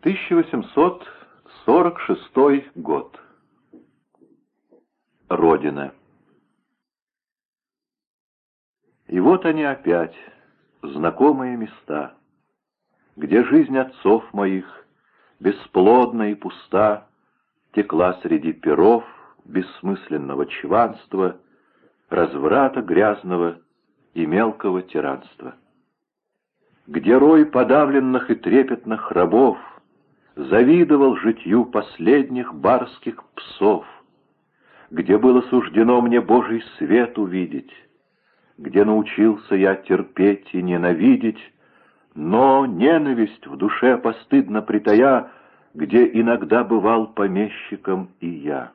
1846 год. Родина. И вот они опять, знакомые места, где жизнь отцов моих, бесплодна и пуста, текла среди перов, бессмысленного чванства, разврата грязного и мелкого тиранства. Где рой подавленных и трепетных рабов завидовал житью последних барских псов, где было суждено мне Божий свет увидеть, где научился я терпеть и ненавидеть, но ненависть в душе постыдно притая, где иногда бывал помещиком и я.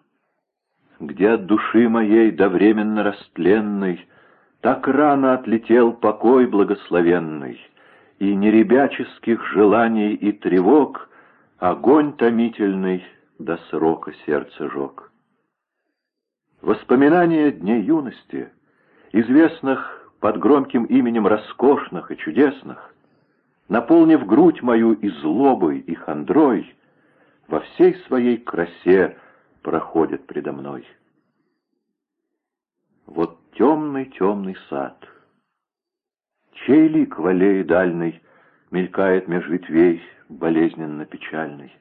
Где от души моей довременно растленной так рано отлетел покой благословенный, и неребяческих желаний и тревог огонь томительный до срока сердце жег. Воспоминания дней юности — известных под громким именем роскошных и чудесных, наполнив грудь мою и злобой, и хандрой, во всей своей красе проходят предо мной. Вот темный-темный сад, чей лик в аллее дальной мелькает меж ветвей болезненно печальный.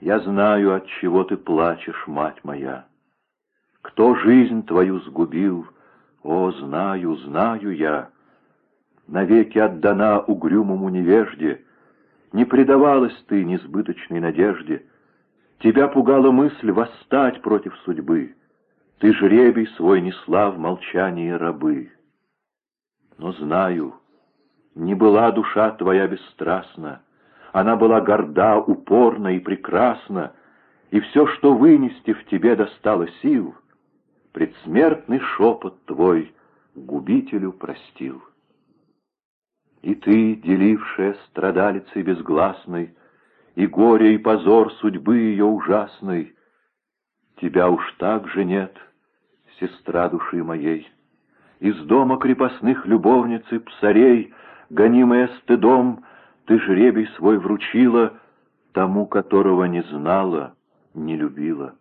Я знаю, от чего ты плачешь, мать моя. Кто жизнь твою сгубил — о, знаю, знаю я, навеки отдана угрюмому невежде, не предавалась ты несбыточной надежде, тебя пугала мысль восстать против судьбы, ты жребий свой несла в молчании рабы. Но знаю, не была душа твоя бесстрастна, она была горда, упорна и прекрасна, и все, что вынести в тебе достало сил — предсмертный шепот твой губителю простил. И ты, делившая страдалицей безгласной, И горе и позор судьбы ее ужасной, Тебя уж так же нет, сестра души моей. Из дома крепостных любовниц и псарей, Гонимая стыдом, ты жребий свой вручила Тому, которого не знала, не любила.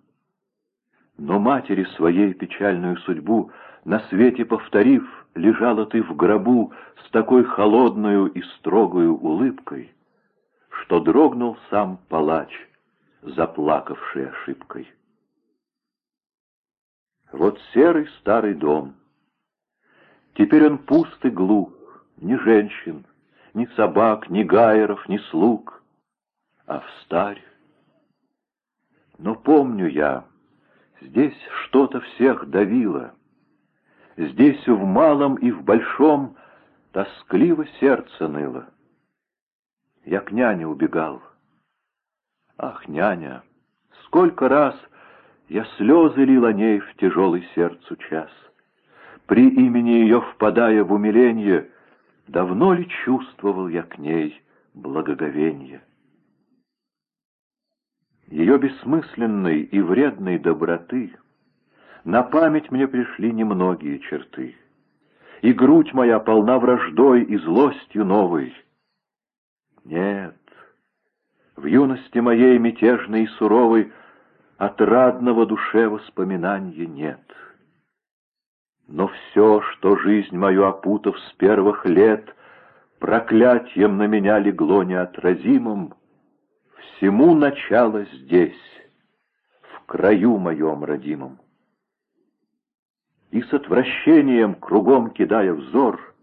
Но матери своей печальную судьбу, На свете повторив, лежала ты в гробу С такой холодную и строгою улыбкой, Что дрогнул сам палач, заплакавший ошибкой. Вот серый старый дом. Теперь он пуст и глух, ни женщин, ни собак, ни гайеров, ни слуг, а встарь. Но помню я, Здесь что-то всех давило. Здесь в малом и в большом тоскливо сердце ныло. Я к няне убегал. Ах, няня, сколько раз я слезы лил о ней в тяжелый сердцу час. При имени ее впадая в умиление, давно ли чувствовал я к ней благоговение? ее бессмысленной и вредной доброты на память мне пришли немногие черты, и грудь моя полна враждой и злостью новой. Нет, в юности моей мятежной и суровой отрадного душе воспоминания нет. Но все, что жизнь мою опутав с первых лет, проклятием на меня легло неотразимым, Всему начало здесь, в краю моем родимом. И с отвращением, кругом кидая взор,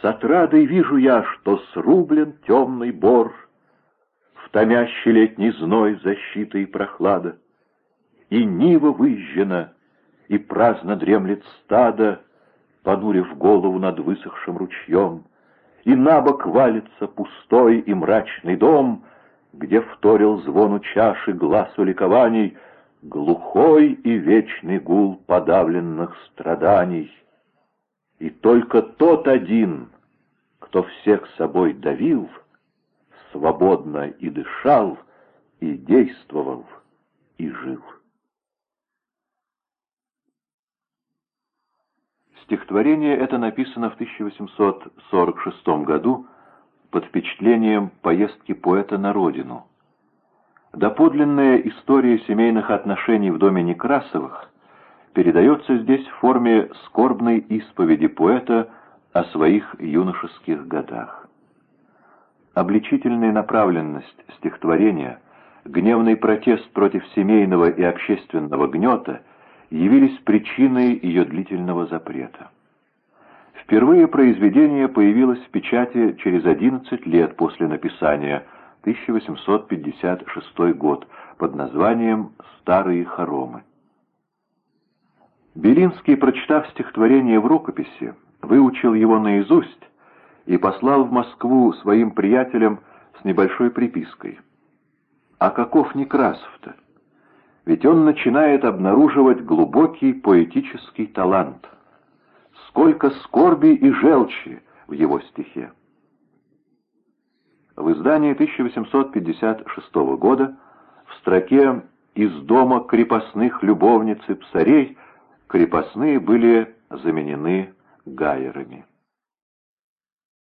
С отрадой вижу я, что срублен темный бор, В томящий летний зной защита и прохлада, И нива выжжена, и праздно дремлет стадо, Понурив голову над высохшим ручьем, И набок валится пустой и мрачный дом — где вторил звону чаши глазу ликований, глухой и вечный гул подавленных страданий. И только тот один, кто всех собой давил, свободно и дышал, и действовал, и жил. Стихотворение это написано в 1846 году под впечатлением поездки поэта на родину. Доподлинная история семейных отношений в доме Некрасовых передается здесь в форме скорбной исповеди поэта о своих юношеских годах. Обличительная направленность стихотворения, гневный протест против семейного и общественного гнета явились причиной ее длительного запрета. Впервые произведение появилось в печати через 11 лет после написания, 1856 год, под названием «Старые хоромы». Белинский, прочитав стихотворение в рукописи, выучил его наизусть и послал в Москву своим приятелям с небольшой припиской. А каков Некрасов-то? Ведь он начинает обнаруживать глубокий поэтический талант. Сколько скорби и желчи в его стихе. В издании 1856 года в строке «Из дома крепостных любовниц и псарей» крепостные были заменены гайерами.